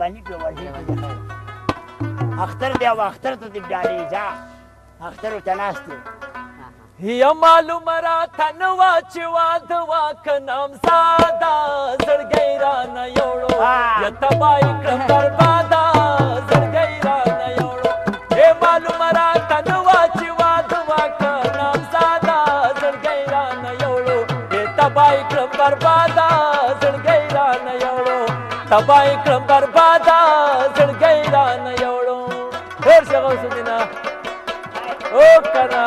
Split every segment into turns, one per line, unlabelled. مهرباني په وزیر کې اختر دی او اختر ته دې ډالې ځه اختر ته ناست یا معلوم را تن واچوا د واک نام سادا زړګی را نه یوړو یا تبای کړم بربادا زړګی را نه یوړو اے معلوم را تن واچوا د واک نام سادا زړګی را نه یوړو یا تبای کړم بربادا زړګی تبای کړم بربادا زړګی را نه یوړو ډېر شه غوث دینا او کنا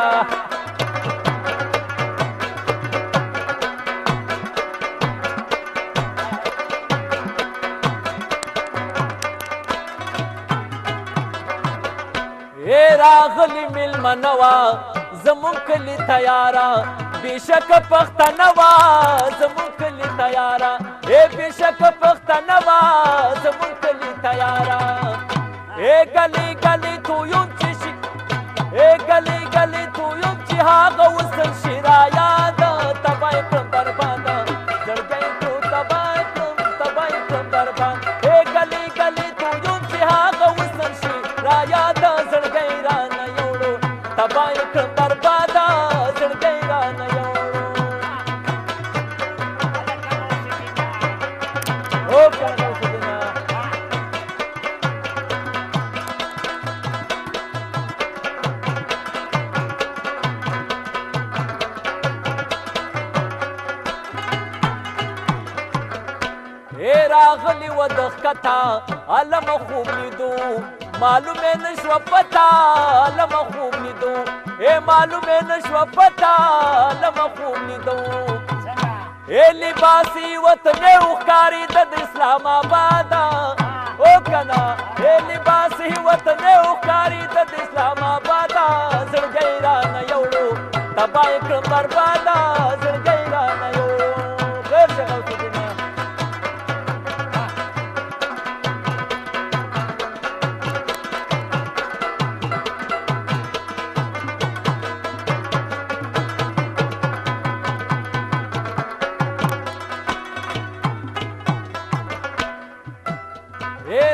اے راغلی مل منوا زمون کلی تیارا بیشک پختنوا زمون کلی تیارا اے بیشک پختنوا زمون کلی تیارا اے گلی گلی تو یون چی شک اے گلی گلی تو یون چی ها غوسل شرایا راغلی و د ښکته علم خوب لیدو معلومې نه شوه پته علم خوب لیدو ای معلومې نه شوه پته علم خوب لیدو ای لباسي وطن مې وښکارېده د اسلام آباده او کنه ای لباسي وطن مې وښکارېده د اسلام آباده زړګی رانه یوړو تباه یې کړم برباده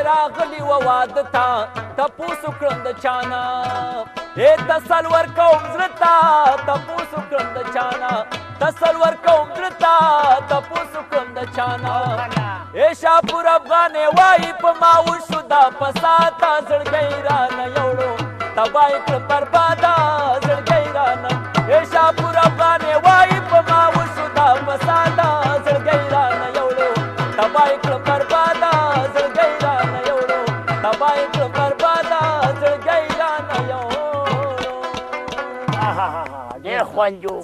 راغلی و واده تا تپوس کړم د چانا اے تسل ور کوم زرتا تپوس کړم د چانا تسل ور کوم زرتا تپوس کړم د چانا اے شاپور افغان وای په ما وشو دا پساتا زړګی را نه یوړو تبای کړ بربادا زړګی را نه اے شاپور افغان وای په ما وشو دا پساتا زړګی را نه یوړو تبای 关注。